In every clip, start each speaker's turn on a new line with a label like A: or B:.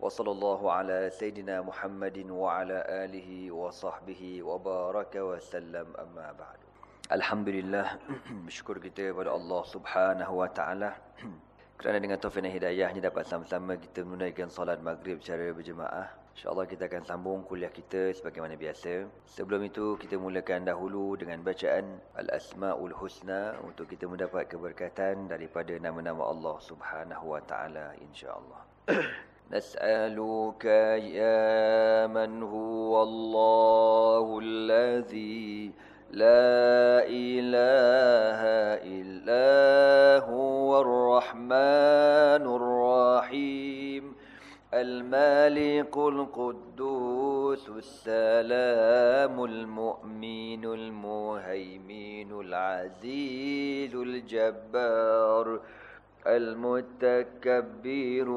A: وصلى الله على سيدنا محمد وعلى آله وصحبه وبارك وسلم أما بعد الحمد لله bersyukur kita kepada Allah Subhanahu wa taala kerana dengan taufik dan hidayahnya dapat sama-sama kita menunaikan solat maghrib secara berjemaah. InsyaAllah kita akan sambung kuliah kita sebagaimana biasa. Sebelum itu kita mulakan dahulu dengan bacaan Al-Asma'ul Husna untuk kita mendapat keberkatan daripada nama-nama Allah Subhanahu wa taala insya-Allah. نسألك يا من هو الله الذي لا إله إلا هو الرحمن الرحيم المالك القدوس السلام المؤمن المهيمن العزيز الجبار المتكبر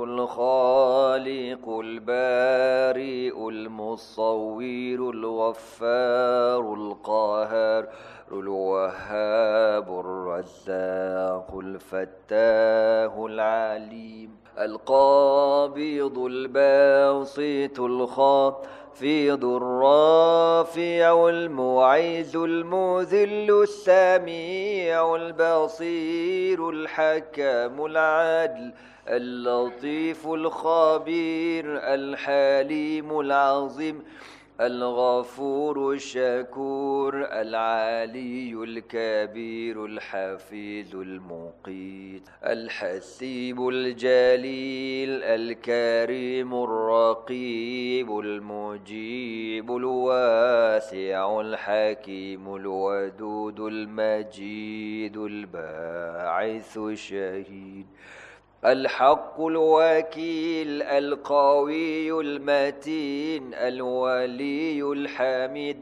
A: الخالق البارئ المصور الغفار القاهر الوهاب الرزاق الفتاه العليم القابض الباسط الخافض الرافع المعز المذل السميع البصير الحكم العدل اللطيف الخبير الحليم العظيم الغفور الشكور العلي الكبير الحفيظ المقيت الحسيب الجليل الكريم الرقيب المجيب الواسع الحكيم الودود المجيد الباعث الشهيد. الحق الوكيل القوي المتين الولي الحميد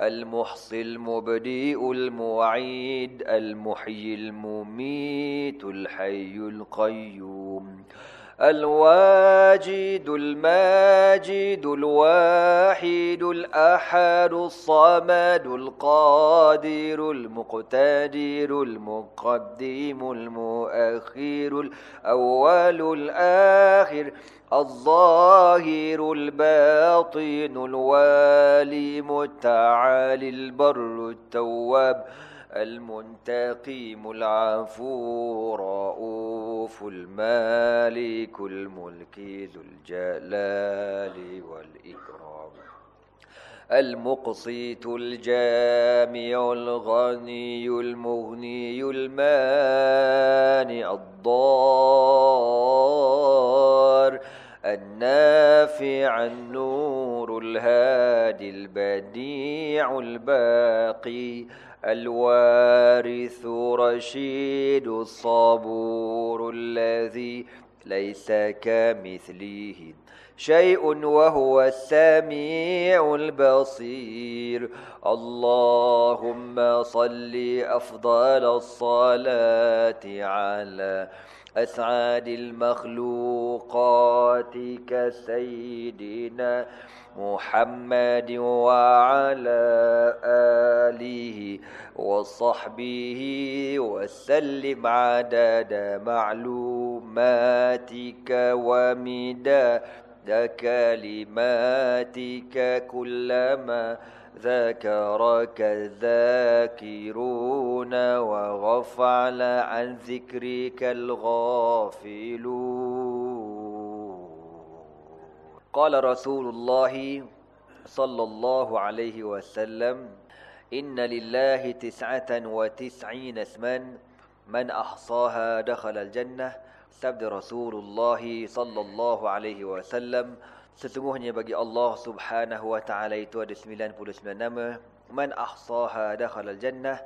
A: المحصي المبدئ المعيد المحيي المميت الحي القيوم. الواجد الماجد الواحد الأحد الصمد القادر المقتدر المقدم المؤخر الأول الآخر الظاهر الباطن الوالي متعالي البر التواب المنتقم العفو رؤوف المالك الملك ذو الجلال والإكرام. المقسط الجامع الغني المغني المانع الضار. النافع النور الهادي البديع الباقي. الوارث رشيد الصبور الذي ليس كمثله شيء وهو السميع البصير. اللهم صل أفضل الصلاة على أسعد المخلوقات كسيدنا محمد وعلى آله وصحبه وسلم عدد معلوماتك ومداد كلماتك كلما ذكرك الذاكرون وغفل عن ذكرك الغافلون. Qala Rasulullah sallallahu alaihi wasallam Inna lillahi tis'atan wa tis'in asman Man ahsaha dakhal al-jannah. Sabda Rasulullah sallallahu alaihi wasallam Sesungguhnya bagi Allah subhanahu wa ta'ala itu ada 99 nama. Man ahsaha dakhal al-jannah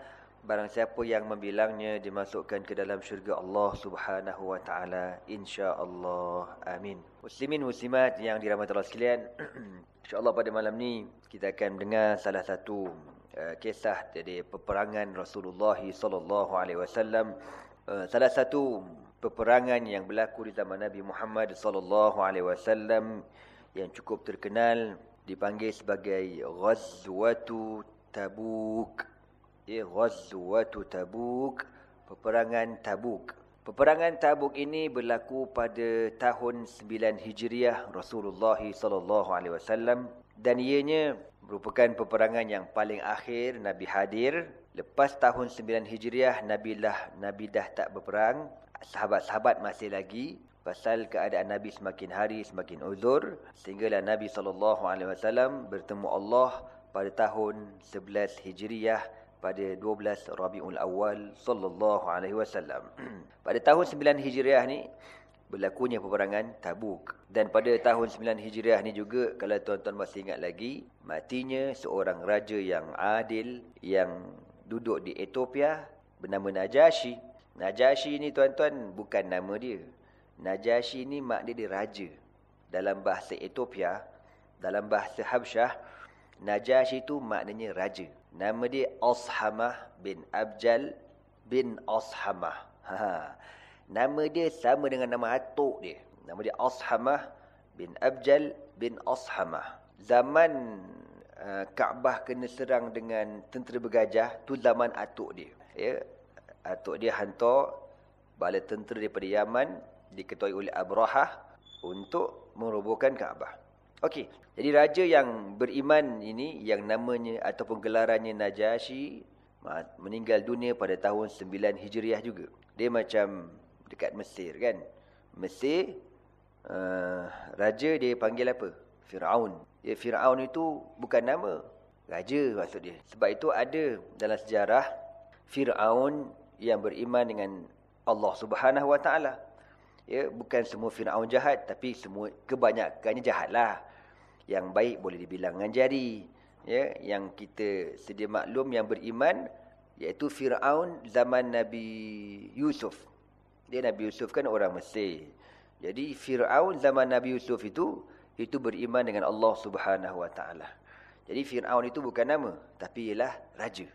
A: barang siapa yang membilangnya dimasukkan ke dalam syurga Allah Subhanahu wa taala insyaallah amin muslimin muslimat yang dirahmati Allah sekalian insyaallah pada malam ni kita akan mendengar salah satu uh, kisah dari peperangan Rasulullah sallallahu alaihi wasallam uh, salah satu peperangan yang berlaku di zaman Nabi Muhammad sallallahu alaihi wasallam yang cukup terkenal dipanggil sebagai Ghazwatu Tabuk. Ya, Ghazwatu Tabuk, peperangan Tabuk. Peperangan Tabuk ini berlaku pada tahun 9 Hijriah Rasulullah sallallahu alaihi wasallam dan ianya merupakan peperangan yang paling akhir Nabi hadir. Lepas tahun 9 Hijriah Nabi lah Nabi dah tak berperang, sahabat-sahabat masih lagi pasal keadaan Nabi semakin hari semakin uzur sehinggalah Nabi sallallahu alaihi wasallam bertemu Allah pada tahun 11 Hijriah pada 12 Rabiul Awal sallallahu alaihi wasallam. pada tahun 9 Hijriah ni berlakunya peperangan Tabuk dan pada tahun 9 Hijriah ni juga kalau tuan-tuan masih ingat lagi matinya seorang raja yang adil yang duduk di Ethiopia bernama Najashi. Najashi ni tuan-tuan bukan nama dia. Najashi ni makna dia raja. Dalam bahasa Ethiopia, dalam bahasa Habsyah, Najashi itu maknanya raja. Nama dia Ashamah bin Abjal bin Ashamah. Ha. Nama dia sama dengan nama atuk dia. Nama dia Ashamah bin Abjal bin Ashamah. Zaman uh, Kaabah kena serang dengan tentera bergajah, tu zaman atuk dia. Ya. Atuk dia hantar bala tentera daripada Yaman diketuai oleh Abrahah untuk merobohkan Kaabah. Okey, jadi raja yang beriman ini yang namanya ataupun gelarannya Najasyi meninggal dunia pada tahun 9 Hijriah juga. Dia macam dekat Mesir kan. Mesir uh, raja dia panggil apa? Firaun. Ya Firaun itu bukan nama, raja maksud dia. Sebab itu ada dalam sejarah Firaun yang beriman dengan Allah Subhanahu Wa Taala. Ya, bukan semua Firaun jahat tapi semua kebanyakannya jahatlah. Yang baik boleh dibilang dengan jari. Ya yang kita sedia maklum yang beriman iaitu Firaun zaman Nabi Yusuf. Dia Nabi Yusuf kan orang Mesir. Jadi Firaun zaman Nabi Yusuf itu itu beriman dengan Allah Subhanahu wa taala. Jadi Firaun itu bukan nama tapi ialah raja.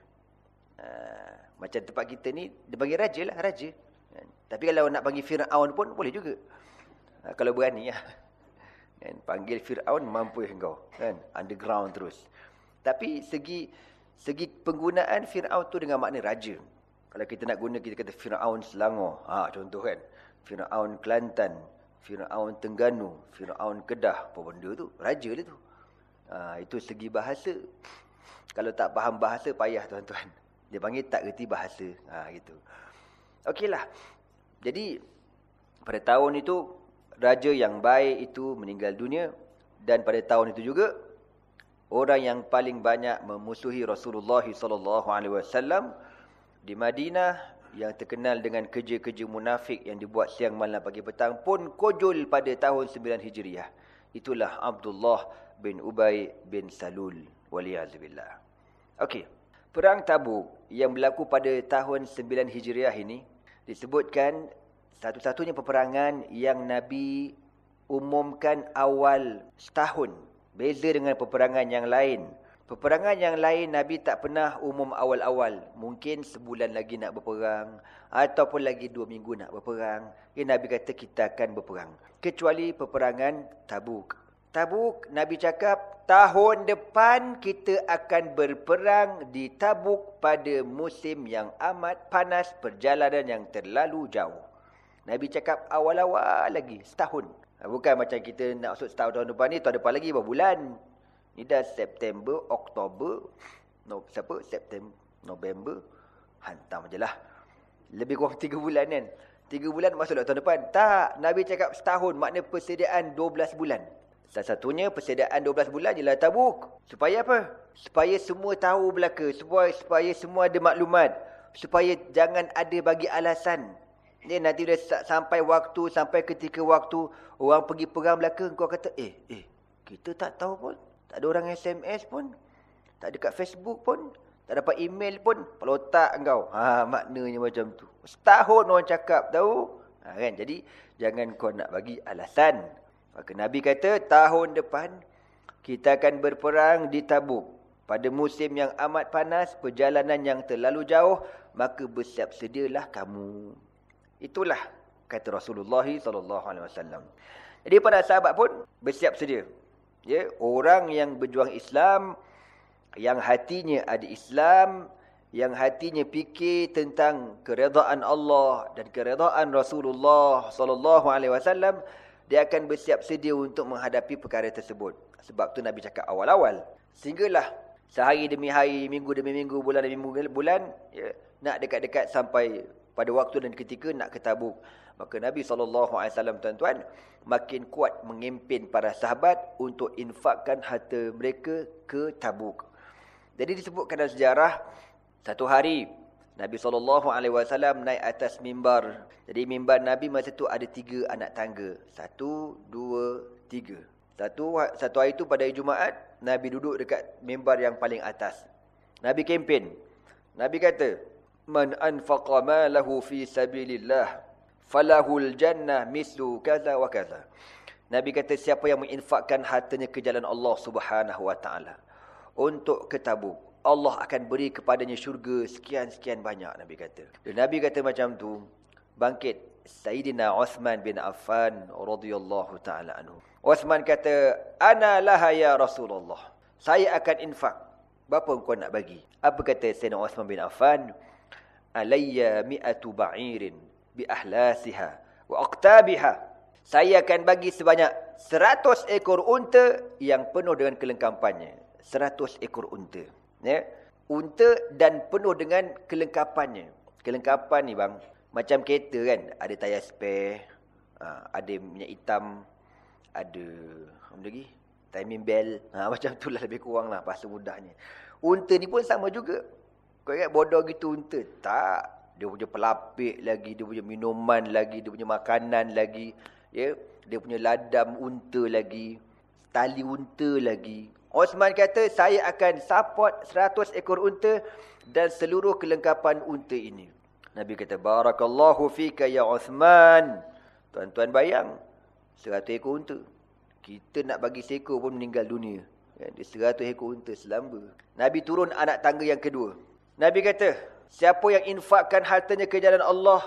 A: Ha, macam tempat kita ni dia panggil raja lah raja tapi kalau nak panggil Firaun pun boleh juga. Ha, kalau berani ya. Kan panggil Firaun mampu engkau kan? Underground terus. Tapi segi segi penggunaan Firaun tu dengan makna raja. Kalau kita nak guna kita kata Firaun Selangor. Ha contoh kan? Firaun Kelantan Firaun Tengganu Firaun Kedah. Apa benda tu? Raja dia tu. Ha itu segi bahasa. Kalau tak faham bahasa payah tuan-tuan. Dia panggil tak reti bahasa. Ha gitu okeylah jadi pada tahun itu raja yang baik itu meninggal dunia dan pada tahun itu juga orang yang paling banyak memusuhi Rasulullah sallallahu alaihi wasallam di Madinah yang terkenal dengan kerja-kerja munafik yang dibuat siang malam pagi petang pun kojol pada tahun 9 Hijriah. Itulah Abdullah bin Ubay bin Salul waliyazubillah. Okey. Perang Tabuk yang berlaku pada tahun 9 Hijriah ini disebutkan satu-satunya peperangan yang Nabi umumkan awal setahun. Beza dengan peperangan yang lain. Peperangan yang lain Nabi tak pernah umum awal-awal. Mungkin sebulan lagi nak berperang. Ataupun lagi dua minggu nak berperang. Ya, Nabi kata kita akan berperang. Kecuali peperangan Tabuk. Tabuk, Nabi cakap tahun depan kita akan berperang di Tabuk pada musim yang amat panas perjalanan yang terlalu jauh. Nabi cakap awal-awal lagi, setahun. Ha, bukan macam kita nak masuk setahun tahun depan ni, tahun depan lagi berapa bulan. Ni dah September, Oktober, no, siapa? September, November. Hantam je lah. Lebih kurang tiga bulan kan. Tiga bulan masuk tahun depan. Tak, Nabi cakap setahun, makna persediaan dua belas bulan. Salah satunya persediaan dua belas bulan ialah tabuk. Supaya apa? Supaya semua tahu belaka. Supaya, supaya semua ada maklumat. Supaya jangan ada bagi alasan. Dia nanti dah sampai waktu, sampai ketika waktu orang pergi perang belaka, kau kata, eh, eh, kita tak tahu pun. Tak ada orang SMS pun. Tak ada kat Facebook pun. Tak dapat email pun. Kalau tak kau. Ha, maknanya macam tu. Setahun orang cakap tahu. Ha, kan? Jadi, jangan kau nak bagi alasan. Maka Nabi kata, tahun depan, kita akan berperang di tabuk. Pada musim yang amat panas, perjalanan yang terlalu jauh, maka bersiap sedialah kamu. Itulah kata Rasulullah sallallahu alaihi wasallam. Jadi para sahabat pun bersiap sedia. Ya, orang yang berjuang Islam yang hatinya ada Islam, yang hatinya fikir tentang keredaan Allah dan keredaan Rasulullah sallallahu alaihi wasallam dia akan bersiap sedia untuk menghadapi perkara tersebut. Sebab tu Nabi cakap awal-awal. Sehinggalah sehari demi hari minggu demi minggu bulan demi bulan ya, nak dekat-dekat sampai pada waktu dan ketika nak ke Tabuk. Maka Nabi wasallam tuan-tuan makin kuat mengimpin para sahabat untuk infakkan harta mereka ke Tabuk. Jadi disebutkan dalam sejarah satu hari Nabi SAW naik atas mimbar. Jadi mimbar Nabi masa itu ada tiga anak tangga. Satu, dua, tiga. Satu satu hari itu pada hari Jumaat, Nabi duduk dekat mimbar yang paling atas. Nabi kempen. Nabi kata, Man anfaqa malahu fi sabilillah, falahul jannah mislu kaza wa kaza. Nabi kata, siapa yang menginfakkan hartanya ke jalan Allah subhanahu wa ta'ala. Untuk ketabuk. Allah akan beri kepadanya syurga sekian-sekian banyak Nabi kata. Dan Nabi kata macam tu, bangkit Sayyidina Uthman bin Affan radhiyallahu taala anhu. Uthman kata, "Ana laha ya Rasulullah." Saya akan infak. Berapa kau nak bagi? Apa kata Sayyidina Uthman bin Affan? Alayya mi'atu ba'irin bi ahlasiha wa aqtabiha. Saya akan bagi sebanyak 100 ekor unta yang penuh dengan kelengkapannya. 100 ekor unta ya. Unta dan penuh dengan kelengkapannya. Kelengkapan ni bang macam kereta kan. Ada tayar spare ha, ada minyak hitam ada apa lagi? Timing bell. Ha, macam tu lah lebih kurang lah bahasa mudahnya. Unta ni pun sama juga. Kau ingat bodoh gitu unta? Tak. Dia punya pelapik lagi dia punya minuman lagi dia punya makanan lagi ya. Dia punya ladam unta lagi tali unta lagi Osman kata, saya akan support 100 ekor unta dan seluruh kelengkapan unta ini. Nabi kata, Barakallahu fika ya Osman. Tuan-tuan bayang, 100 ekor unta. Kita nak bagi seekor pun meninggal dunia. Di 100 ekor unta selamba. Nabi turun anak tangga yang kedua. Nabi kata, siapa yang infakkan hartanya ke jalan Allah,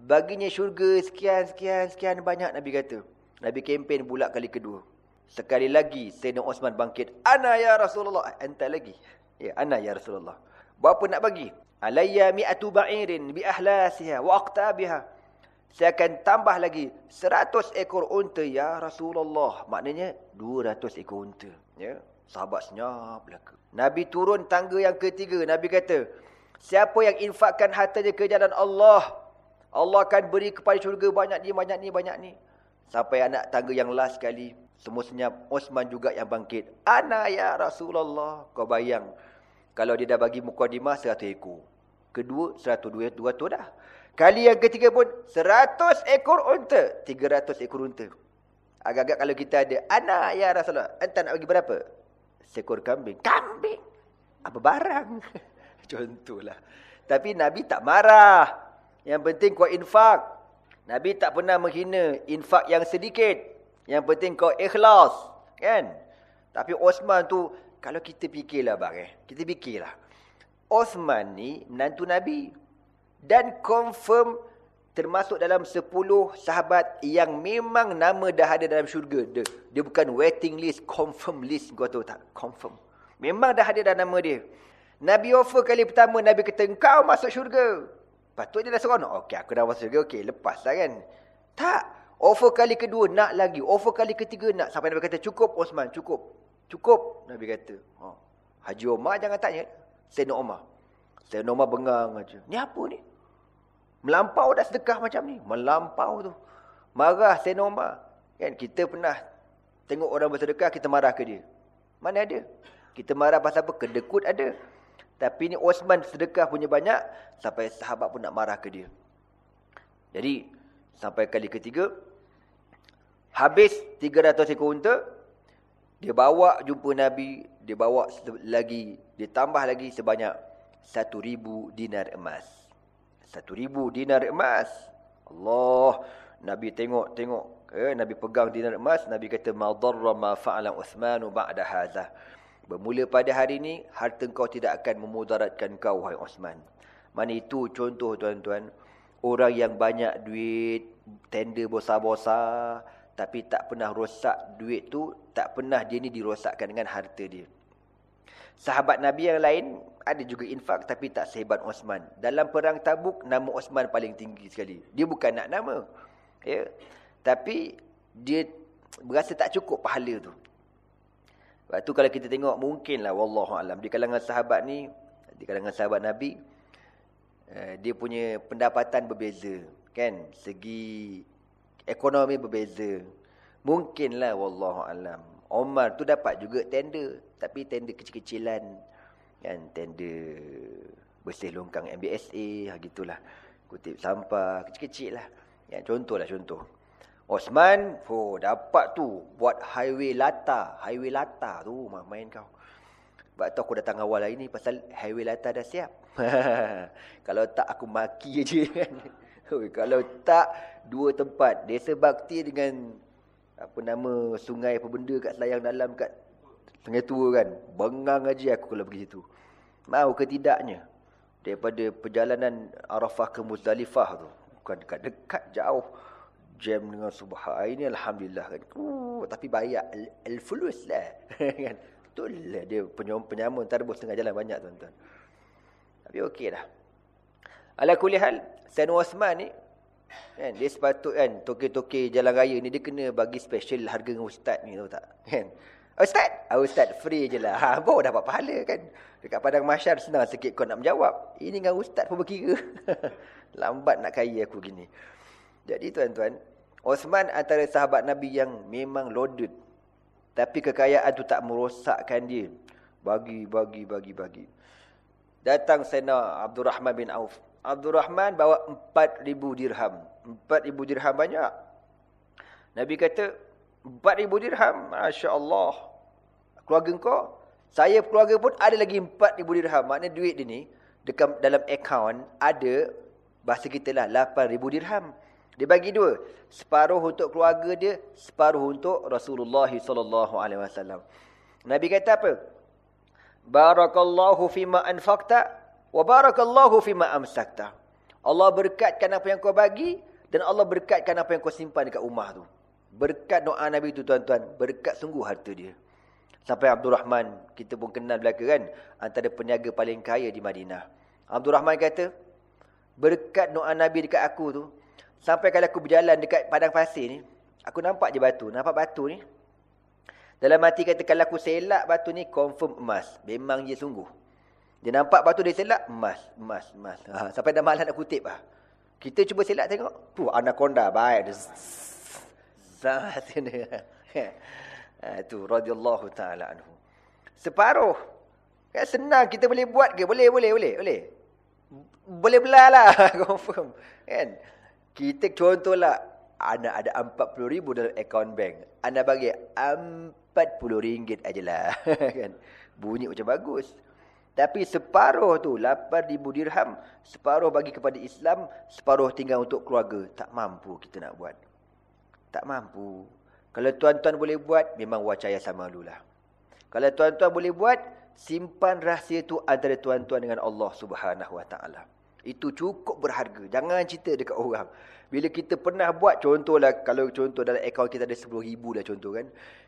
A: baginya syurga sekian, sekian, sekian banyak. Nabi kata. Nabi kempen pula kali kedua. Sekali lagi Sayyidina Osman bangkit. Ana ya Rasulullah. Entah lagi. Ya, ana ya Rasulullah. Berapa nak bagi? Alayya mi'atu ba'irin bi ahlasiha wa aqtabiha. Saya akan tambah lagi 100 ekor unta ya Rasulullah. Maknanya 200 ekor unta. Ya. Sahabat senyap belaka. Nabi turun tangga yang ketiga. Nabi kata, siapa yang infakkan hartanya ke jalan Allah, Allah akan beri kepada syurga banyak ni, banyak ni, banyak ni. Sampai anak tangga yang last sekali. Semua senyap. Osman juga yang bangkit. Ana ya Rasulullah. Kau bayang. Kalau dia dah bagi mukadimah, seratus ekor. Kedua, seratus dua, dua tu dah. Kali yang ketiga pun, seratus ekor unta. Tiga ratus ekor unta. Agak-agak kalau kita ada, Ana ya Rasulullah. Entah nak bagi berapa? Sekor kambing. Kambing? Apa barang? Contohlah. Tapi Nabi tak marah. Yang penting kau infak. Nabi tak pernah menghina infak yang sedikit. Yang penting kau ikhlas. Kan? Tapi Osman tu, kalau kita fikirlah bang eh. Kita fikirlah. Osman ni menantu Nabi. Dan confirm termasuk dalam 10 sahabat yang memang nama dah ada dalam syurga. Dia, dia bukan waiting list, confirm list. Kau tahu tak? Confirm. Memang dah ada dalam nama dia. Nabi offer kali pertama, Nabi kata, kau masuk syurga. Patut dia dah seronok. Okey, aku dah masuk syurga. Okey, lepas lah kan. Tak. Offer kali kedua nak lagi. Offer kali ketiga nak. Sampai Nabi kata cukup Osman. Cukup. Cukup. Nabi kata. Oh. Haji Omar jangan tanya. Sayyidina Omar. Sayyidina Omar bengang aja. Ni apa ni? Melampau dah sedekah macam ni. Melampau tu. Marah Sayyidina Omar. Kan kita pernah tengok orang bersedekah kita marah ke dia. Mana ada? Kita marah pasal apa? Kedekut ada. Tapi ni Osman sedekah punya banyak. Sampai sahabat pun nak marah ke dia. Jadi sampai kali ketiga habis 300 ekor unta dia bawa jumpa nabi dia bawa lagi dia tambah lagi sebanyak 1000 dinar emas. 1000 dinar emas. Allah nabi tengok tengok eh, nabi pegang dinar emas nabi kata madarra ma fa'ala uthman ba'da hadha bermula pada hari ini harta kau tidak akan memudaratkan kau wahai Osman mana itu contoh tuan-tuan? Orang yang banyak duit, tender besar-besar, tapi tak pernah rosak duit tu, tak pernah dia ni dirosakkan dengan harta dia. Sahabat Nabi yang lain ada juga infak tapi tak sehebat Osman. Dalam perang Tabuk nama Osman paling tinggi sekali. Dia bukan nak nama. Ya. Tapi dia berasa tak cukup pahala tu. Sebab tu kalau kita tengok mungkinlah wallahu alam di kalangan sahabat ni, di kalangan sahabat Nabi eh, dia punya pendapatan berbeza, kan? Segi ekonomi berbeza. Mungkinlah wallahu alam. Omar tu dapat juga tender tapi tender kecil-kecilan. Kan tender bersih longkang MBSA ha gitulah. Kutip sampah kecil-kecil lah ya contohlah contoh. Osman oh dapat tu buat highway lata highway lata tu main kau. Sebab tu aku datang awal hari ni pasal highway lata dah siap. Kalau tak aku maki aje kan. Kalau tak dua tempat desa bakti dengan apa nama sungai apa benda kat selayang dalam kat Tengah tua kan. Bengang aja aku kalau pergi situ. Mau ke tidaknya. Daripada perjalanan Arafah ke Muzdalifah tu. Bukan dekat-dekat jauh. Jam dengan subha ini Alhamdulillah kan. Uh, tapi bayar al-fulus lah. kan? Betul lah dia penyamun tarbus tengah jalan banyak tuan-tuan. Tapi okey dah. Ala kulihal, Sayyid Osman ni, kan, dia sepatut kan, toke-toke jalan raya ni, dia kena bagi special harga dengan ustaz ni, tahu tak? Kan? Ustaz, ah, ustaz free je lah. Ha, baru dapat pahala kan. Dekat padang masyar senang sikit kau nak menjawab. Ini dengan ustaz pun berkira. Lambat nak kaya aku gini. Jadi tuan-tuan, Osman antara sahabat Nabi yang memang loaded. Tapi kekayaan tu tak merosakkan dia. Bagi, bagi, bagi, bagi. Datang Sena Abdul Rahman bin Auf. Abdul Rahman bawa 4,000 dirham. 4,000 dirham banyak. Nabi kata, 4,000 dirham. Masya Allah. Keluarga kau. Saya keluarga pun ada lagi 4,000 dirham. Maknanya duit dia ni. Dekat dalam akaun ada. Bahasa kita lah 8,000 dirham. Dia bagi dua. Separuh untuk keluarga dia. Separuh untuk Rasulullah SAW. Nabi kata apa? Barakallahu fima anfaqta. Wa barakallahu fima amsakta. Allah berkatkan apa yang kau bagi. Dan Allah berkatkan apa yang kau simpan dekat rumah tu. Berkat doa Nabi itu tuan-tuan. Berkat sungguh harta dia. Sampai Abdul Rahman. Kita pun kenal belaka kan. Antara peniaga paling kaya di Madinah. Abdul Rahman kata. Berkat doa Nabi dekat aku tu. Sampai kalau aku berjalan dekat padang pasir ni. Aku nampak je batu. Nampak batu ni. Dalam hati kata kalau aku selak batu ni. Confirm emas. Memang dia sungguh. Dia nampak batu dia selak. Emas. Emas. Emas. Ha, sampai dah malas nak kutip lah. Kita cuba selak tengok. Tu anaconda. Baik. Sangat ini. Itu radhiyallahu taala anhu. Separuh. Kan senang kita boleh buat ke? Boleh, boleh, boleh, boleh. Boleh belalah, confirm. Kan? Kita contohlah ana ada 40 ribu dalam akaun bank. Ana bagi 40 ringgit ajalah. kan? Bunyi macam bagus. Tapi separuh tu 8000 dirham, separuh bagi kepada Islam, separuh tinggal untuk keluarga. Tak mampu kita nak buat. Tak mampu. Kalau tuan-tuan boleh buat, memang wacaya sama lulah. Kalau tuan-tuan boleh buat, simpan rahsia itu antara tuan-tuan dengan Allah subhanahu wa ta'ala. Itu cukup berharga. Jangan cerita dekat orang. Bila kita pernah buat, contohlah, kalau contoh dalam akaun kita ada 10 ribu dah contoh kan.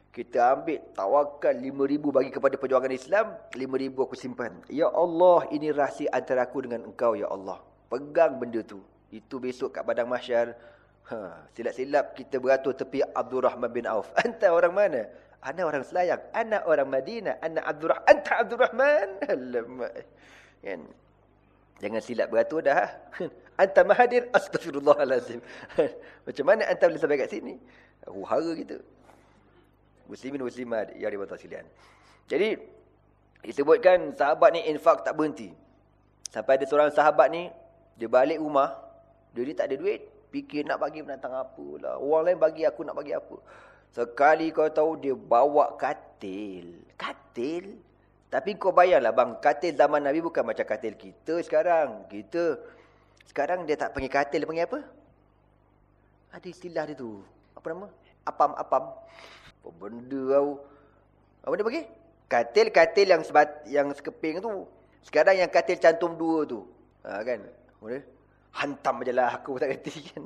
A: Kita ambil tawakal 5 ribu bagi kepada perjuangan Islam, 5 ribu aku simpan. Ya Allah, ini rahsia antara aku dengan engkau, Ya Allah. Pegang benda tu. Itu besok kat badang masyar, Ha, silap-silap kita beratur tepi Abdul Rahman bin Auf. Anta orang mana? Ana orang Selayang. Ana orang Madinah. Ana Abdul Rahman. Anta Abdul Rahman. Alamak. Kan? Jangan silap beratur dah. Anta Mahadir. Astagfirullahaladzim. Macam mana anta boleh sampai kat sini? Uhara kita. Muslimin muslimat yang dibuat silian. Jadi, disebutkan sahabat ni infak tak berhenti. Sampai ada seorang sahabat ni, dia balik rumah, dia ni tak ada duit. Fikir nak bagi penantang apa lah. Orang lain bagi aku nak bagi apa. Sekali kau tahu dia bawa katil. Katil? Tapi kau bayarlah bang. Katil zaman Nabi bukan macam katil kita sekarang. Kita. Sekarang dia tak panggil katil. Dia panggil apa? Ada istilah dia tu. Apa nama? Apam-apam. Apa benda kau? Apa dia panggil? Katil-katil yang sebat, yang sekeping tu. Sekarang yang katil cantum dua tu. Ha, kan? Boleh? Hantam je lah aku tak kerti kan.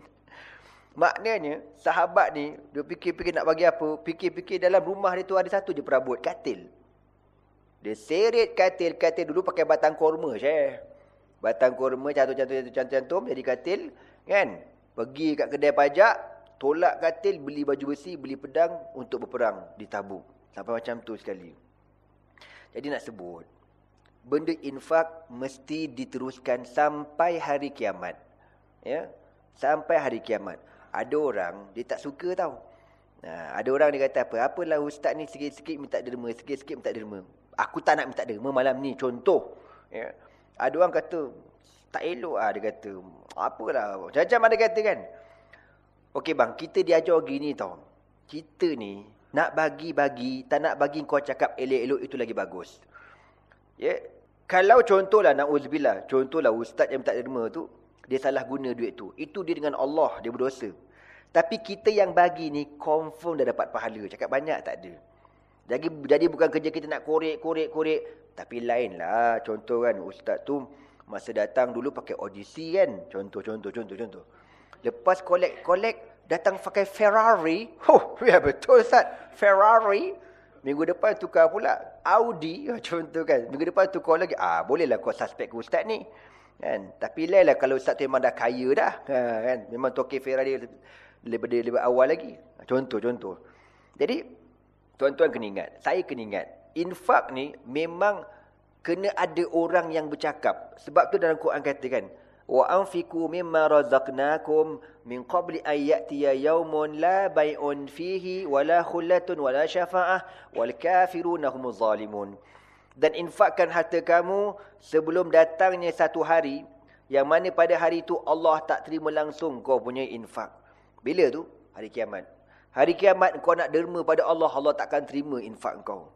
A: Maknanya sahabat ni dia fikir-fikir nak bagi apa. Fikir-fikir dalam rumah dia tu ada satu je perabot. Katil. Dia seret katil, katil dulu pakai batang korma, Syekh. Batang korma cantum-cantum-cantum jadi katil, kan? Pergi kat kedai pajak, tolak katil, beli baju besi, beli pedang untuk berperang di Tabuk. Sampai macam tu sekali. Jadi nak sebut, benda infak mesti diteruskan sampai hari kiamat. Ya, Sampai hari kiamat. Ada orang, dia tak suka tau. Nah, ada orang dia kata apa? Apalah ustaz ni sikit-sikit minta derma, sikit-sikit minta derma. Aku tak nak minta derma malam ni, contoh. Ya. Ada orang kata, tak elok lah dia kata. Apalah, macam-macam ada kata kan. Okey bang, kita diajar gini tau. Kita ni, nak bagi-bagi, tak nak bagi kau cakap elok-elok itu lagi bagus. Ya. Kalau contohlah, na'udzubillah, contohlah ustaz yang minta derma tu, dia salah guna duit tu. Itu dia dengan Allah, dia berdosa. Tapi kita yang bagi ni, confirm dah dapat pahala. Cakap banyak tak ada. Jadi jadi bukan kerja kita nak korek, korek, korek. Tapi lain lah. Contoh kan, ustaz tu masa datang dulu pakai audisi kan. Contoh, contoh, contoh, contoh. Lepas kolek, datang pakai Ferrari. Oh, ya betul ustaz. Ferrari. Minggu depan tukar pula Audi. Contoh kan. Minggu depan tukar lagi. Ah, bolehlah kau suspek ke ustaz ni. Kan? Tapi lain lah kalau ustaz tu memang dah kaya dah. Ha, kan? Memang toke Ferrari lebih, lebih, lebih awal lagi. Contoh, contoh. Jadi, Tuan-tuan kena ingat, saya kena ingat, infak ni memang kena ada orang yang bercakap. Sebab tu dalam Quran kata kan, mimma razaqnakum min qabli an ya'tiya yawmun la bay'un fihi wala khullatun wala syafa'ah wal kafiruna humuz zalimun. Dan infakkan harta kamu sebelum datangnya satu hari yang mana pada hari itu Allah tak terima langsung kau punya infak. Bila tu? Hari kiamat. Hari kiamat kau nak derma pada Allah, Allah takkan terima infak kau.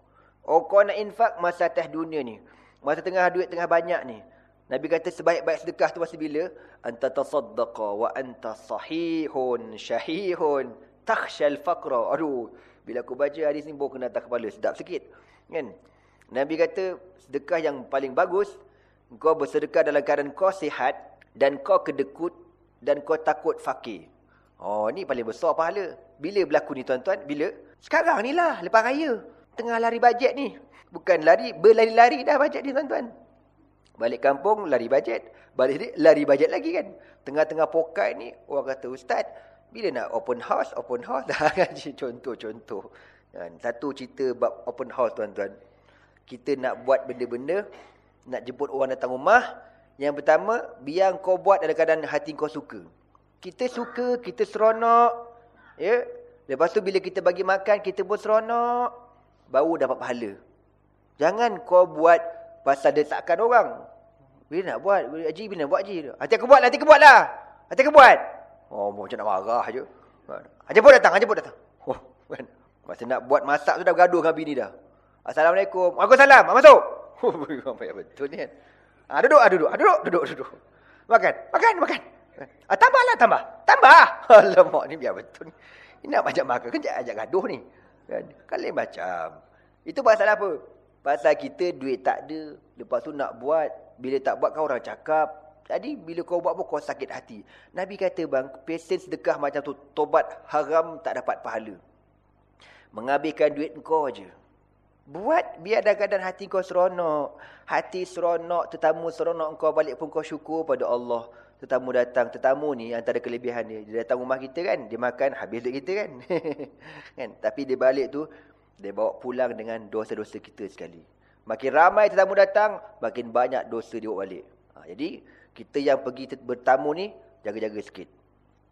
A: Oh kau nak infak masa atas dunia ni. Masa tengah duit tengah banyak ni. Nabi kata sebaik-baik sedekah tu masa bila? Anta tasaddaqa wa anta sahihun syahihun takhshal faqra. Aduh, bila aku baca hadis ni baru kena atas kepala sedap sikit. Kan? Nabi kata sedekah yang paling bagus kau bersedekah dalam keadaan kau sihat dan kau kedekut dan kau takut fakir. Oh, ni paling besar pahala. Bila berlaku ni tuan-tuan? Bila? Sekarang ni lah, lepas raya. Tengah lari bajet ni. Bukan lari, berlari-lari dah bajet ni tuan-tuan. Balik kampung, lari bajet. Balik sini, lari bajet lagi kan. Tengah-tengah pokai ni, orang kata, Ustaz, bila nak open house, open house. Dah contoh-contoh. Kan? Satu cerita bab open house tuan-tuan. Kita nak buat benda-benda, nak jemput orang datang rumah. Yang pertama, biar kau buat dalam keadaan hati kau suka. Kita suka, kita seronok. Ya. Lepas tu bila kita bagi makan, kita pun seronok. Baru dapat pahala. Jangan kau buat pasal desakkan orang. Bila nak buat? Haji, bila nak buat haji? Hati aku buat lah, hati aku buat lah. Hati aku buat. Oh, macam nak marah je. Haji pun datang, haji pun datang. Oh, kan. Masa nak buat masak tu dah bergaduh dengan bini dah. Assalamualaikum. Waalaikumsalam. Masuk. Oh, betul ni kan. Ha, duduk, ha, duduk, ha, duduk, duduk, duduk. Makan, makan, makan. Ah, tambahlah, tambah. Tambah. Alamak, ni biar betul. Ini nak banyak makan. Kan ajak gaduh ni. Kan? lain macam. Itu pasal apa? Pasal kita duit tak ada. Lepas tu nak buat. Bila tak buat kau orang cakap. Jadi bila kau buat pun kau sakit hati. Nabi kata bang, pesen sedekah macam tu. Tobat haram tak dapat pahala. Menghabiskan duit kau aja. Buat biar dalam keadaan hati kau seronok. Hati seronok, tetamu seronok kau balik pun kau syukur pada Allah tetamu datang, tetamu ni antara kelebihan dia. Dia datang rumah kita kan, dia makan, habis duit kita kan. kan. Tapi dia balik tu, dia bawa pulang dengan dosa-dosa kita sekali. Makin ramai tetamu datang, makin banyak dosa dia bawa balik. Ha, jadi, kita yang pergi bertamu ni, jaga-jaga sikit.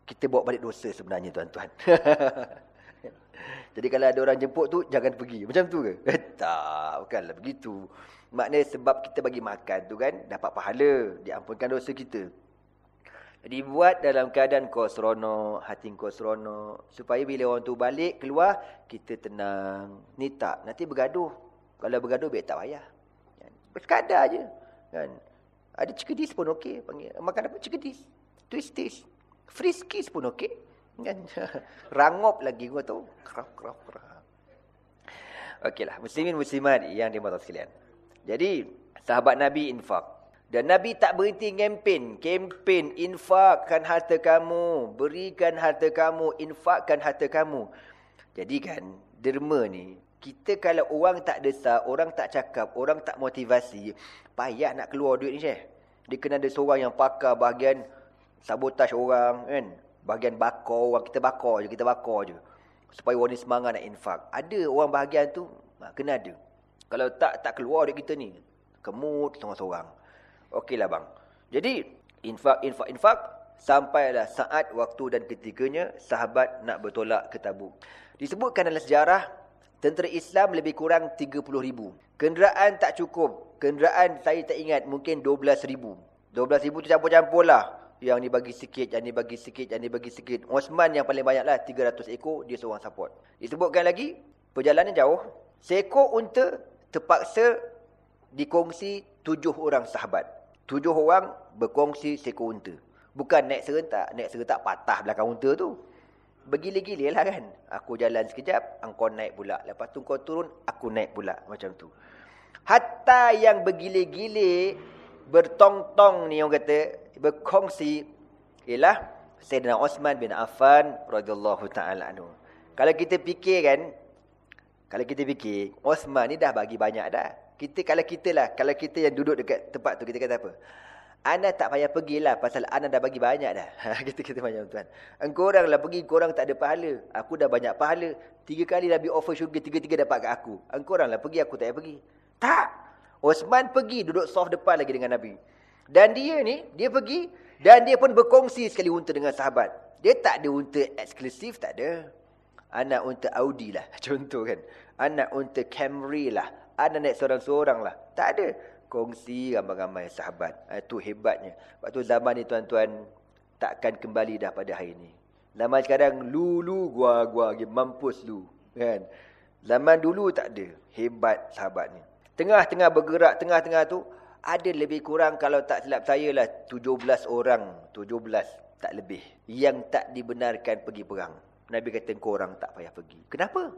A: Kita bawa balik dosa sebenarnya tuan-tuan. jadi kalau ada orang jemput tu, jangan pergi. Macam tu ke? tak, bukanlah begitu. Maknanya sebab kita bagi makan tu kan, dapat pahala. Diampunkan dosa kita. Jadi buat dalam keadaan kau seronok, hati kau seronok. Supaya bila orang tu balik, keluar, kita tenang. Ni tak, nanti bergaduh. Kalau bergaduh, biar tak payah. Kan? Bersekadar je. Kan? Ada cikedis pun okey. Panggil. Makan apa? Cikedis. Twisties. Friskies pun okey. Kan? Rangop lagi kau tahu. Kerap, kerap, kerap. Okeylah. Muslimin, muslimat yang dimatakan sekalian. Jadi, sahabat Nabi infak. Dan Nabi tak berhenti kempen. Kempen, infakkan harta kamu. Berikan harta kamu, infakkan harta kamu. Jadi kan, derma ni, Kita kalau orang tak desa, orang tak cakap, orang tak motivasi, payah nak keluar duit ni Syekh. Dia kena ada seorang yang pakar bahagian sabotaj orang kan. Bahagian bakar orang, kita bakar je, kita bakar je. Supaya orang ni semangat nak infak. Ada orang bahagian tu, kena ada. Kalau tak tak keluar duit kita ni, kemut seorang-seorang. Okeylah bang. Jadi, infak, infak, infak, sampailah saat, waktu dan ketikanya, sahabat nak bertolak ke tabuk. Disebutkan dalam sejarah, Tentera Islam lebih kurang 30 ribu. Kenderaan tak cukup. Kenderaan saya tak ingat mungkin 12 ribu. 12 ribu tu campur-campur lah. Yang ni bagi sikit, yang ni bagi sikit, yang ni bagi sikit. Osman yang paling banyak lah 300 ekor, dia seorang support. Disebutkan lagi, perjalanan jauh. Seekor unta terpaksa dikongsi tujuh orang sahabat. Tujuh orang berkongsi seekor unta. Bukan naik serentak. Naik serentak patah belakang unta tu. Bergili-gili lah kan. Aku jalan sekejap, engkau naik pula. Lepas tu kau turun, aku naik pula. Macam tu. Hatta yang bergili-gili, bertong-tong ni orang kata, berkongsi, ialah Sayyidina Osman bin Affan radhiyallahu ta'ala anhu. Kalau kita fikir kan, kalau kita fikir, Osman ni dah bagi banyak dah. Kita kalau kita lah, kalau kita yang duduk dekat tempat tu, kita kata apa? Ana tak payah pergilah pasal ana dah bagi banyak dah. kita kita macam tuan. Engkau orang lah pergi, kau orang tak ada pahala. Aku dah banyak pahala. Tiga kali Nabi offer syurga, tiga-tiga dapat kat aku. Engkau orang lah pergi, aku tak payah pergi. Tak. Osman pergi duduk soft depan lagi dengan Nabi. Dan dia ni, dia pergi dan dia pun berkongsi sekali unta dengan sahabat. Dia tak ada unta eksklusif, tak ada. Anak unta Audi lah, contoh kan. Anak unta Camry lah. Anak naik seorang-seorang lah. Tak ada kongsi ramai-ramai sahabat. Itu ha, hebatnya. Waktu zaman ni tuan-tuan takkan kembali dah pada hari ini. Zaman sekarang lulu gua-gua mampus lu. Kan? Zaman dulu tak ada. Hebat sahabat ni. Tengah-tengah bergerak, tengah-tengah tu ada lebih kurang kalau tak silap saya lah 17 orang. 17 tak lebih. Yang tak dibenarkan pergi perang. Nabi kata korang tak payah pergi. Kenapa?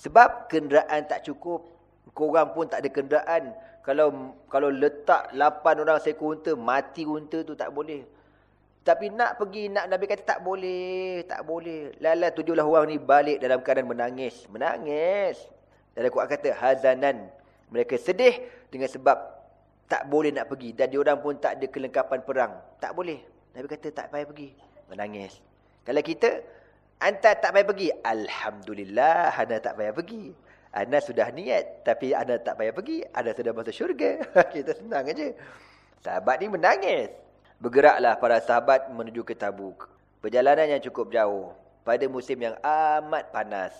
A: Sebab kenderaan tak cukup. Korang pun tak ada kenderaan. Kalau kalau letak lapan orang seekor unta, mati unta tu tak boleh. Tapi nak pergi, nak Nabi kata tak boleh, tak boleh. Lala tujuhlah orang ni balik dalam keadaan menangis. Menangis. Dalam Quran kata, hazanan. Mereka sedih dengan sebab tak boleh nak pergi. Dan diorang pun tak ada kelengkapan perang. Tak boleh. Nabi kata tak payah pergi. Menangis. Kalau kita, anda tak payah pergi. Alhamdulillah, anda tak payah pergi. Anda sudah niat. Tapi anda tak payah pergi. Anda sudah masuk syurga. Kita senang aja. Sahabat ni menangis. Bergeraklah para sahabat menuju ke tabuk. Perjalanan yang cukup jauh. Pada musim yang amat panas.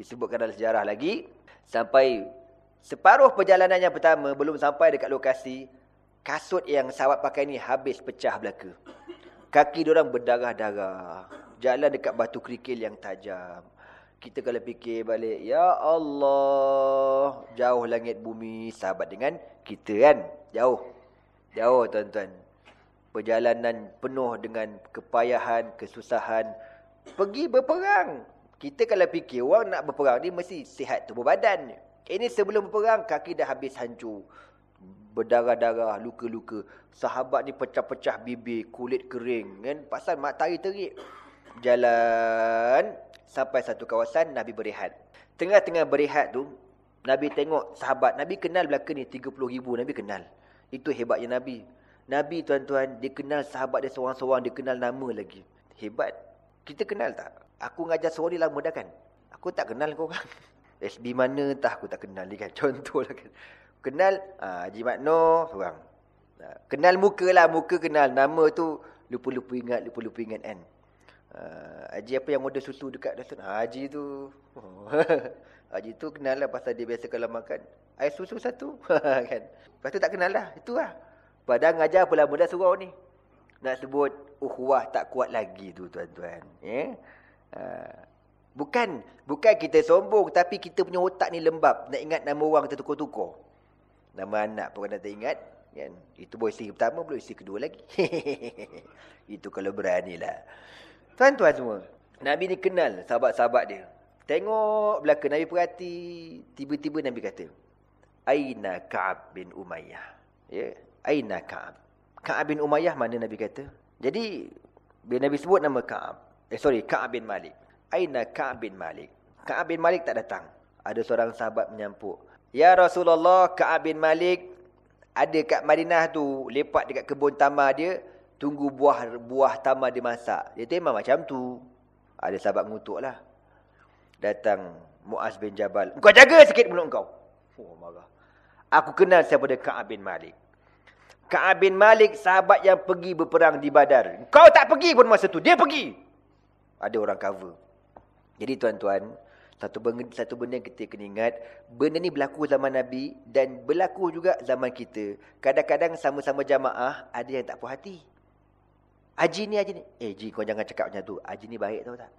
A: Disebutkan dalam sejarah lagi. Sampai separuh perjalanan yang pertama. Belum sampai dekat lokasi. Kasut yang sahabat pakai ni habis pecah belaka. Kaki orang berdarah-darah. Jalan dekat batu kerikil yang tajam. Kita kalau fikir balik, Ya Allah, jauh langit bumi sahabat dengan kita kan? Jauh. Jauh tuan-tuan. Perjalanan penuh dengan kepayahan, kesusahan. Pergi berperang. Kita kalau fikir orang nak berperang ni mesti sihat tubuh badan. Ini sebelum berperang, kaki dah habis hancur. Berdarah-darah, luka-luka. Sahabat ni pecah-pecah bibir, kulit kering. kan? Pasal matahari terik. Jalan sampai satu kawasan Nabi berehat. Tengah-tengah berehat tu Nabi tengok sahabat Nabi kenal belaka ni 30 ribu Nabi kenal. Itu hebatnya Nabi. Nabi tuan-tuan dia kenal sahabat dia seorang-seorang dia kenal nama lagi. Hebat. Kita kenal tak? Aku ngajar seorang ni lama dah kan. Aku tak kenal kau orang. SB mana entah aku tak kenal dia kan. Contohlah kan. Kenal ah, Haji Makno seorang. Kenal muka lah muka kenal nama tu lupa-lupa ingat lupa-lupa ingat kan. Uh, Haji apa yang order susu dekat restoran? Haji tu. Haji tu kenal lah pasal dia biasa kalau makan. Air susu satu. kan? Lepas tu tak kenal lah. Itu lah. Padahal ngajar pula muda surau ni. Nak sebut uhwah tak kuat lagi tu tuan-tuan. Yeah? Uh, bukan bukan kita sombong. Tapi kita punya otak ni lembab. Nak ingat nama orang kita tukar-tukar. Nama anak pun nak tak ingat. Kan? Itu boleh isteri pertama, boleh isteri kedua lagi. Itu kalau beranilah. Tuan-tuan semua. Nabi ni kenal sahabat-sahabat dia. Tengok belakang Nabi perhati. Tiba-tiba Nabi kata. Aina Ka'ab bin Umayyah. Ya. Aina Ka'ab. Ka'ab bin Umayyah mana Nabi kata. Jadi. Bila Nabi sebut nama Ka'ab. Eh sorry. Ka'ab bin Malik. Aina Ka'ab bin Malik. Ka'ab bin Malik tak datang. Ada seorang sahabat menyampuk. Ya Rasulullah, Ka'ab bin Malik ada kat Madinah tu, lepak dekat kebun tamar dia, tunggu buah buah tamar dia masak. Dia tu memang macam tu. Ada sahabat mengutuk lah. Datang Muaz bin Jabal. Kau jaga sikit mulut kau. Oh, marah. Aku kenal siapa dia Ka'ab bin Malik. Ka'ab bin Malik sahabat yang pergi berperang di Badar. Kau tak pergi pun masa tu. Dia pergi. Ada orang cover. Jadi tuan-tuan, satu benda, satu benda yang kita kena ingat, benda ni berlaku zaman Nabi dan berlaku juga zaman kita. Kadang-kadang sama-sama jamaah, ada yang tak puas hati. Haji ni, haji ni. Eh, Ji, kau jangan cakap macam tu. Haji ni baik tahu tak?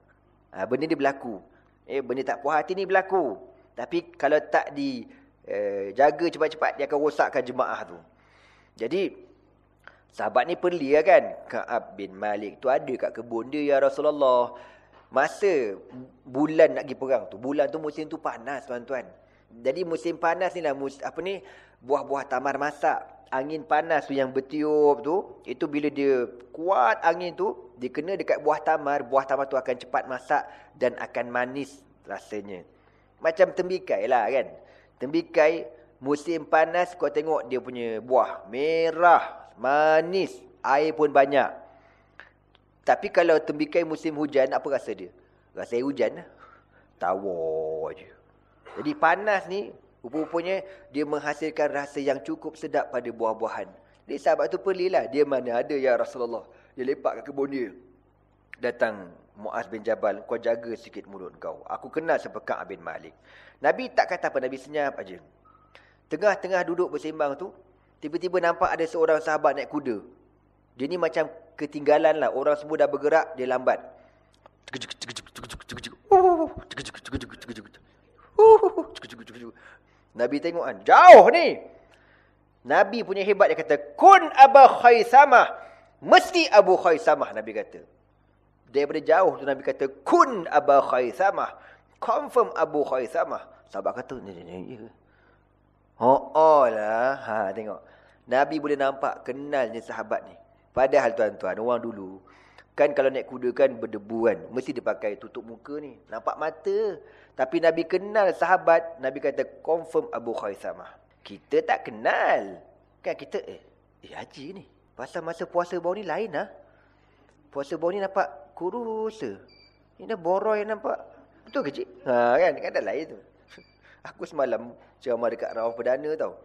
A: Ha, benda ni berlaku. Eh, benda tak puas hati ni berlaku. Tapi kalau tak di eh, cepat-cepat, dia akan rosakkan jemaah tu. Jadi, sahabat ni perli lah kan? Ka'ab bin Malik tu ada kat kebun dia, Ya Rasulullah. Masa bulan nak pergi perang tu. Bulan tu musim tu panas tuan-tuan. Jadi musim panas ni lah. Apa ni? Buah-buah tamar masak. Angin panas tu yang bertiup tu. Itu bila dia kuat angin tu. Dia kena dekat buah tamar. Buah tamar tu akan cepat masak. Dan akan manis rasanya. Macam tembikai lah kan. Tembikai musim panas kau tengok dia punya buah. Merah. Manis. Air pun banyak. Tapi kalau tembikai musim hujan, apa rasa dia? Rasa hujan lah. Tawa je. Jadi panas ni, rupa-rupanya dia menghasilkan rasa yang cukup sedap pada buah-buahan. Jadi sahabat tu perlilah. Dia mana ada ya Rasulullah. Dia lepak ke kebun dia. Datang Muaz bin Jabal, kau jaga sikit mulut kau. Aku kenal sepekak bin Malik. Nabi tak kata apa, Nabi senyap aja. Tengah-tengah duduk bersembang tu, tiba-tiba nampak ada seorang sahabat naik kuda. Dia ni macam ketinggalan lah. Orang semua dah bergerak, dia lambat. Nabi tengok kan, jauh ni. Nabi punya hebat, dia kata, Kun Abu Khaisamah. Mesti Abu Khaisamah, Nabi kata. Daripada jauh tu Nabi kata, Kun Abu Khaisamah. Confirm Abu Khaisamah. Sahabat kata, ni, ni, ni. Oh, oh lah. Ha, tengok. Nabi boleh nampak kenalnya sahabat ni. Padahal tuan-tuan, orang dulu, kan kalau naik kuda kan berdebu kan. Mesti dia pakai tutup muka ni. Nampak mata. Tapi Nabi kenal sahabat, Nabi kata confirm Abu Khaisamah. Kita tak kenal. Kan kita, eh, eh haji ni. Pasal masa puasa bau ni lain lah. Puasa bau ni nampak kurus ke? Ini dah boroi nampak. Betul ke cik? Ha, kan? Kan dah lain tu. Aku semalam ceramah dekat Rawah Perdana tau.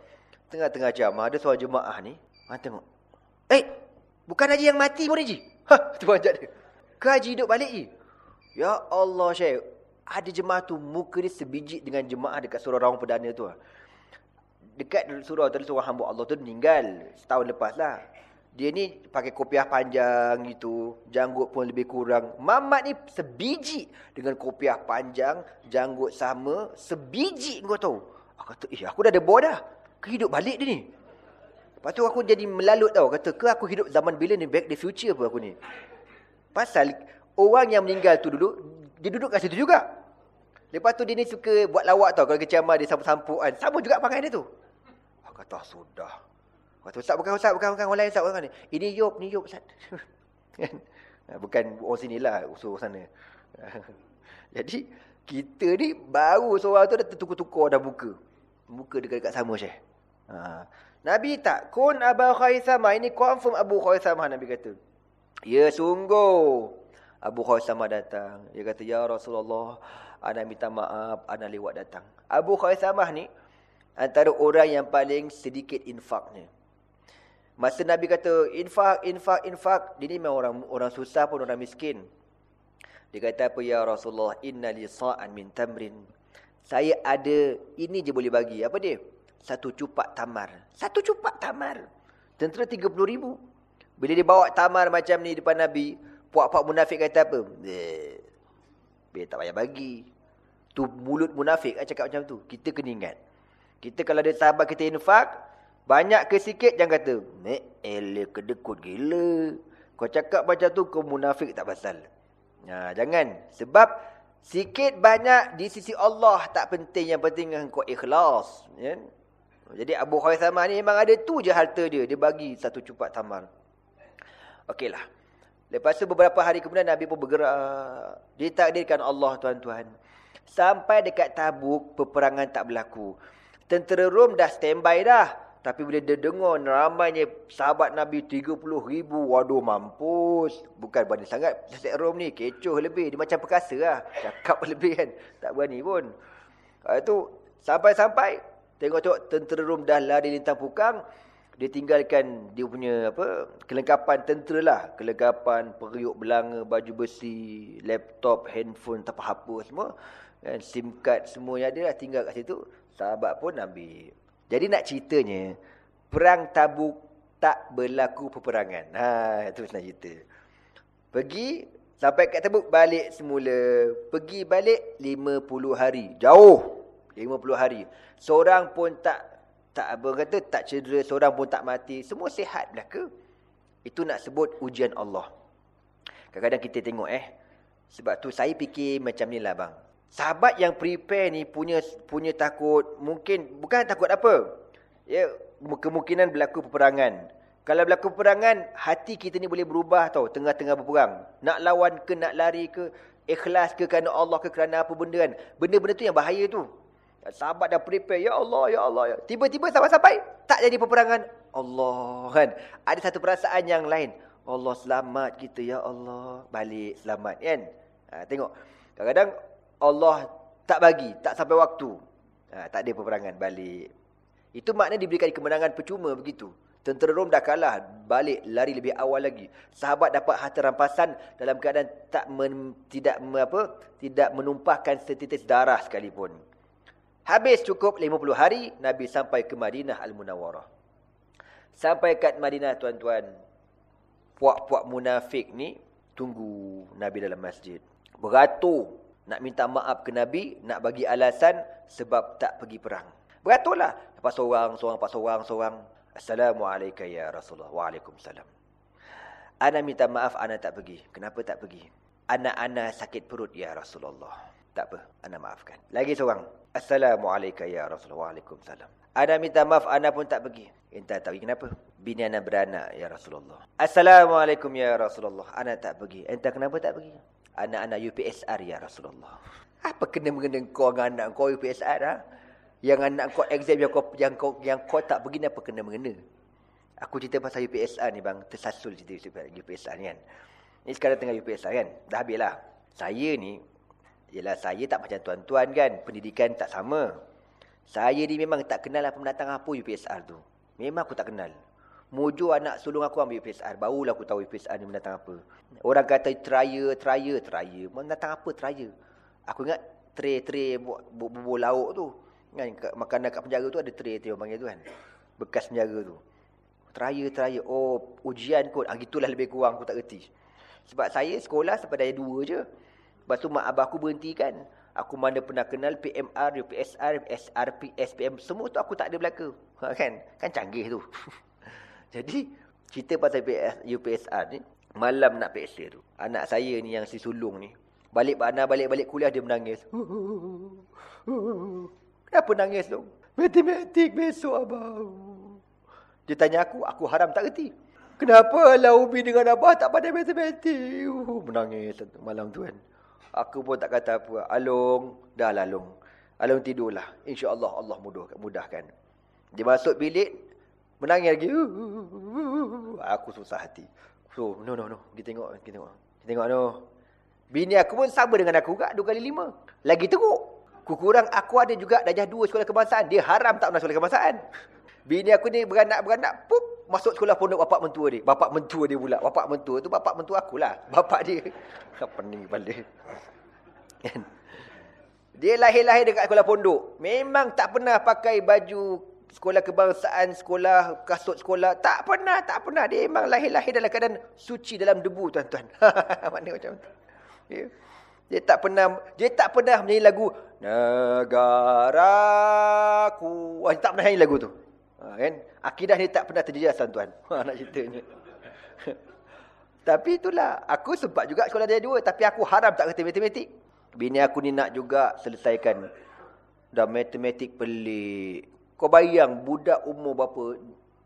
A: Tengah-tengah ceramah ada seorang jemaah ni. Ha, tengok. Bukan haji yang mati pun haji. Ha, tu panjat dia. Ke haji hidup balik je. Ya Allah Syekh. Ada jemaah tu muka dia sebiji dengan jemaah dekat surah Rawang Perdana tu. Dekat surah tu surah hamba Allah tu meninggal. Setahun lepas lah. Dia ni pakai kopiah panjang itu. Janggut pun lebih kurang. Mamat ni sebiji dengan kopiah panjang. Janggut sama. Sebiji kau tahu. Aku kata, eh aku dah ada buah dah. Kehidup balik dia ni. Lepas tu aku jadi melalut tau. Kata, ke aku hidup zaman bila ni? Back the future apa aku ni? Pasal orang yang meninggal tu dulu, dia duduk kat situ juga. Lepas tu dia ni suka buat lawak tau. Kalau kecamah dia sampuk-sampukan. Sama juga pakai dia tu. Aku kata, ah, sudah. Kata, Ustaz, bukan Ustaz, bukan, bukan orang lain Ustaz. Orang ni. Ini Yop, ni Yop Ustaz. bukan orang sini lah, usul sana. Jadi, kita ni baru seorang tu dah tertukar-tukar dah muka. Muka dekat-dekat sama Syekh. Ha. Nabi tak. Kun Abu Khaisamah. Ini confirm Abu Khaisamah Nabi kata. Ya sungguh. Abu Khaisamah datang. Dia kata, Ya Rasulullah. Ana minta maaf. Ana lewat datang. Abu Khaisamah ni. Antara orang yang paling sedikit infaknya. Masa Nabi kata, infak, infak, infak. Dia ni memang orang orang susah pun, orang miskin. Dia kata apa, Ya Rasulullah. Inna li sa'an min tamrin. Saya ada, ini je boleh bagi. Apa dia? Satu cupak tamar. Satu cupak tamar. Tentera 30 ribu. Bila dia bawa tamar macam ni depan Nabi, puak-puak munafik kata apa? Biar tak payah bagi. Tu mulut munafik kan cakap macam tu. Kita kena ingat. Kita kalau ada sahabat kita infak, banyak ke sikit jangan kata, Mek, ele kedekut gila. Kau cakap macam tu, kau munafik tak pasal. Ha, jangan. Sebab sikit banyak di sisi Allah tak penting. Yang penting kau ikhlas. Ya? Jadi Abu Khaisamah ni memang ada tu je harta dia. Dia bagi satu cupak tamar. Okeylah. Lepas tu beberapa hari kemudian Nabi pun bergerak. Ditakdirkan Allah tuan-tuan. Sampai dekat tabuk, peperangan tak berlaku. Tentera Rom dah standby dah. Tapi bila dia dengar ramainya sahabat Nabi 30 ribu. Waduh mampus. Bukan berani sangat. Sesek Rom ni kecoh lebih. Dia macam perkasa lah. Cakap lebih kan. Tak berani pun. Lepas tu sampai-sampai. Tengok-tengok tentera Rom dah lari lintang pukang. Dia tinggalkan dia punya apa kelengkapan tentera lah. Kelengkapan periuk belanga, baju besi, laptop, handphone, tak apa-apa semua. Dan SIM card semua yang ada lah tinggal kat situ. Sahabat pun ambil. Jadi nak ceritanya, perang tabuk tak berlaku peperangan. Ha, itu senang cerita. Pergi, sampai kat tabuk, balik semula. Pergi balik 50 hari. Jauh. 50 hari. Seorang pun tak, tak apa kata, tak cedera. Seorang pun tak mati. Semua sihat belaka. Itu nak sebut ujian Allah. Kadang-kadang kita tengok eh. Sebab tu saya fikir macam ni lah bang. Sahabat yang prepare ni punya punya takut mungkin bukan takut apa. Ya, kemungkinan berlaku peperangan. Kalau berlaku peperangan, hati kita ni boleh berubah tau tengah-tengah berperang. Nak lawan ke nak lari ke, ikhlas ke kerana Allah ke kerana apa benda kan. Benda-benda tu yang bahaya tu. Sahabat dah prepare, ya Allah, ya Allah. Ya. Tiba-tiba sampai-sampai tak jadi peperangan. Allah kan. Ada satu perasaan yang lain. Allah selamat kita ya Allah. Balik selamat kan. Ha, tengok. Kadang-kadang Allah tak bagi, tak sampai waktu. Ha, tak ada peperangan, balik. Itu maknanya diberikan kemenangan percuma begitu. Tentera Rom dah kalah, balik, lari lebih awal lagi. Sahabat dapat harta rampasan dalam keadaan tak men, tidak apa, tidak menumpahkan setitis darah sekalipun. Habis cukup 50 hari, Nabi sampai ke Madinah Al-Munawwarah. Sampai kat Madinah tuan-tuan, puak-puak munafik ni tunggu Nabi dalam masjid. Beratur nak minta maaf ke Nabi, nak bagi alasan sebab tak pergi perang. Beratullah. Lepas seorang, seorang, lepas seorang, seorang. Assalamualaikum ya Rasulullah. Waalaikumsalam. Ana minta maaf, ana tak pergi. Kenapa tak pergi? Anak-anak sakit perut ya Rasulullah. Tak apa, ana maafkan. Lagi seorang. Assalamualaikum ya Rasulullah. Waalaikumsalam. Ana minta maaf, ana pun tak pergi. Entah tak pergi kenapa? Bini ana beranak ya Rasulullah. Assalamualaikum ya Rasulullah. Ana tak pergi. Entah kenapa tak pergi? anak-anak UPSR ya Rasulullah. Apa kena mengena kau dengan anak kau UPSR ha? Yang anak kau exam yang kau yang kau yang kau tak begini apa kena mengena? Aku cerita pasal UPSR ni bang, tersasul cerita UPSR ni kan. Ni sekarang tengah UPSR kan. Dah habislah. Saya ni ialah saya tak macam tuan-tuan kan, pendidikan tak sama. Saya ni memang tak kenal apa menatang apa UPSR tu. Memang aku tak kenal. Muju anak sulung aku ambil UPSR. Barulah aku tahu UPSR ni mendatang apa. Orang kata traya, traya, traya. Mendatang apa traya? Aku ingat tray-tray bubur lauk tu. Kan makanan kat penjara tu ada tray-tray orang panggil tu kan. Bekas penjara tu. Traya, traya. Oh, ujian kot. Ah, gitulah lebih kurang aku tak reti. Sebab saya sekolah sampai daya dua je. Lepas tu mak abah aku berhenti kan. Aku mana pernah kenal PMR, UPSR, SRP, SPM. Semua tu aku tak ada belaka. Ha, kan? Kan canggih tu. Jadi cerita pasal UPSR ni malam nak PSA tu. Anak saya ni yang si sulung ni balik mana balik-balik kuliah dia menangis. Kenapa nangis tu? Matematik besok abang. Dia tanya aku, aku haram tak reti. Kenapa lah Ubi dengan Abah tak pandai matematik? Menangis malam tu kan. Aku pun tak kata apa. Alung, dah lah Alung. Tidurlah. InsyaAllah Allah mudah, mudahkan. Dia masuk bilik, Menangis lagi. Aku susah hati. So, no, no, no. Kita tengok. Kita tengok. Kita tengok, no. Bini aku pun sama dengan aku juga. Dua kali lima. Lagi teruk. Kukurang aku ada juga darjah dua sekolah kebangsaan. Dia haram tak pernah sekolah kebangsaan. Bini aku ni beranak-beranak. Pup. Masuk sekolah pondok bapak mentua dia. Bapak mentua dia pula. Bapak mentua tu bapak mentua akulah. Bapak dia. Ni balik. Kan? Dia lahir-lahir dekat sekolah pondok. Memang tak pernah pakai baju sekolah kebangsaan, sekolah kasut sekolah. Tak pernah, tak pernah. Dia memang lahir-lahir dalam keadaan suci dalam debu, tuan-tuan. Mana macam tu. Dia, dia tak pernah dia tak pernah menyanyi lagu Negaraku. Dia tak pernah nyanyi lagu tu. Ha, kan? Akidah dia tak pernah terjejas, tuan-tuan. Ha, nak ceritanya. tapi itulah. Aku sempat juga sekolah dia dua. Tapi aku haram tak kata matematik. Bini aku ni nak juga selesaikan. Dah matematik pelik. Kau bayang budak umur berapa?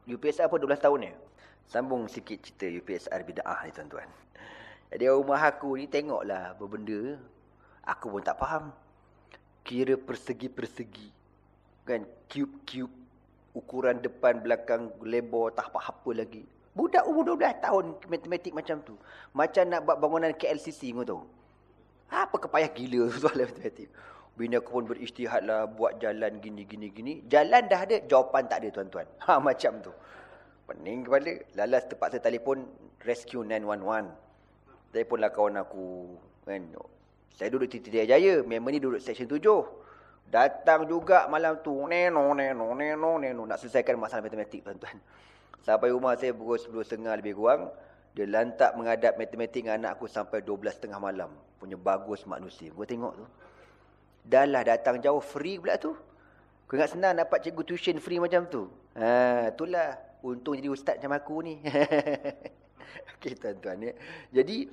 A: UPSR apa 12 tahun ni? Sambung sikit cerita UPSR bida'ah ni tuan-tuan. Jadi rumah aku ni tengoklah berbenda. Aku pun tak faham.
B: Kira persegi-persegi. Kan? Cube-cube. Ukuran depan, belakang, lebar, tak apa-apa lagi. Budak umur 12 tahun matematik macam tu. Macam nak buat bangunan KLCC kau tahu. Apa kepayah gila soalan matematik. Bini aku pun berisytihad lah buat jalan gini, gini, gini. Jalan dah ada, jawapan tak ada tuan-tuan. Ha, macam tu. Pening kepala. Lalas terpaksa telefon rescue 911. Telefonlah kawan aku. Kan? Saya duduk di Titia Jaya. Member ni duduk section 7. Datang juga malam tu. Neno, neno, neno, neno. Nak selesaikan masalah matematik tuan-tuan. Sampai rumah saya pukul 10.30 lebih kurang. Dia lantak menghadap matematik dengan anak aku sampai 12.30 malam. Punya bagus manusia. Kau tengok tu. Dah lah datang jauh free pula tu. Kau ingat senang dapat cikgu tuition free macam tu. Ha, itulah. Untung jadi ustaz macam aku ni. Okey tuan-tuan. Ya. Jadi,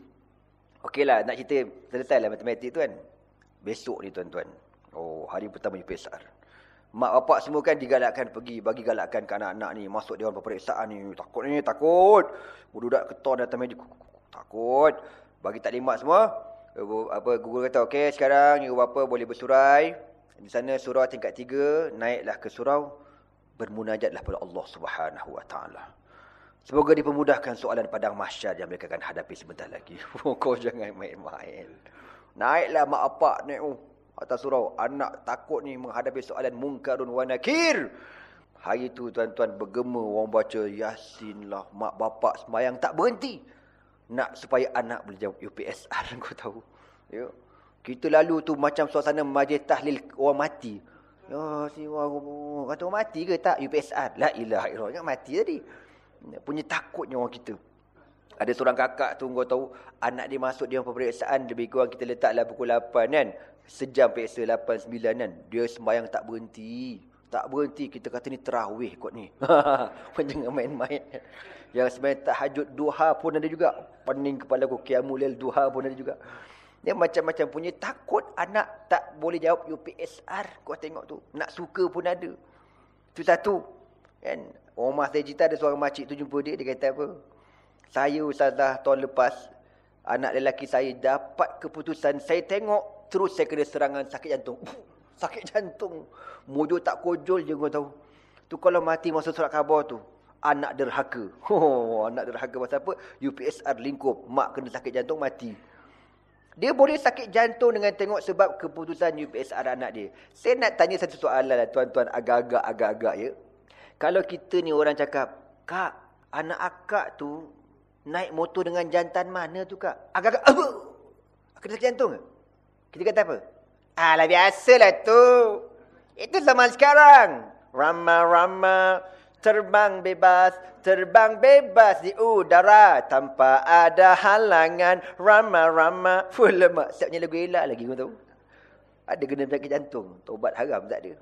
B: okeylah nak cerita selesai lah matematik tu kan. Besok ni tuan-tuan. Oh, hari pertama UPSR. Mak bapak semua kan digalakkan pergi, bagi galakkan ke anak-anak ni. Masuk dewan peperiksaan ni. Takut ni, takut. Budak keton datang meja. Takut. Bagi taklimat semua. Apa Google kata, okey sekarang ibu bapa boleh bersurai. Di sana surau tingkat tiga. Naiklah ke surau. Bermunajatlah pada Allah subhanahu wa ta'ala. Semoga dipermudahkan soalan padang mahsyar yang mereka akan hadapi sebentar lagi. Kau jangan main-main. Naiklah mak bapak naik. Oh atas surau anak takut ni menghadapi soalan mungkarun wa nakir. Hari tu tuan-tuan bergema orang baca yasin lah mak bapak sembahyang tak berhenti. Nak supaya anak boleh jawab UPSR kau tahu. Ya kita lalu tu macam suasana majlis tahlil orang mati. Ya si orang kata orang mati ke tak? UPSR la ilaha illallah mati tadi. Punya takutnya orang kita ada seorang kakak tu kau tahu anak dia masuk dia pemeriksaan lebih kurang kita letaklah pukul 8 kan Sejam peksa 8, 9 kan. Dia sembahyang tak berhenti. Tak berhenti. Kita kata ni terawih kot ni. Jangan main-main. Yang sembahyang tahajud duha pun ada juga. Pening kepala aku. Qiyamulil duha pun ada juga. Dia macam-macam punya takut anak tak boleh jawab UPSR. Kau tengok tu. Nak suka pun ada. Itu satu. Kan? Rumah saya cerita ada seorang makcik tu jumpa dia. Dia kata apa? Saya Ustazah tahun lepas. Anak lelaki saya dapat keputusan. Saya tengok terus saya kena serangan sakit jantung. sakit jantung. Mujur tak kojol je kau tahu. Tu kalau mati masa surat khabar tu. Anak derhaka. Oh, anak derhaka pasal apa? UPSR lingkup. Mak kena sakit jantung mati. Dia boleh sakit jantung dengan tengok sebab keputusan UPSR anak dia. Saya nak tanya satu soalan lah tuan-tuan agak-agak agak-agak ya. Kalau kita ni orang cakap, "Kak, anak akak tu naik motor dengan jantan mana tu kak?" Agak-agak apa? Kena sakit jantung ke? Kita kata apa? Alah biasalah tu. Itu zaman sekarang. Rama-rama terbang bebas, terbang bebas di udara tanpa ada halangan. Rama-rama. Fuh lemak. Siapnya lagu elak lagi kau tahu. Ada kena penyakit jantung. Tobat haram tak ada.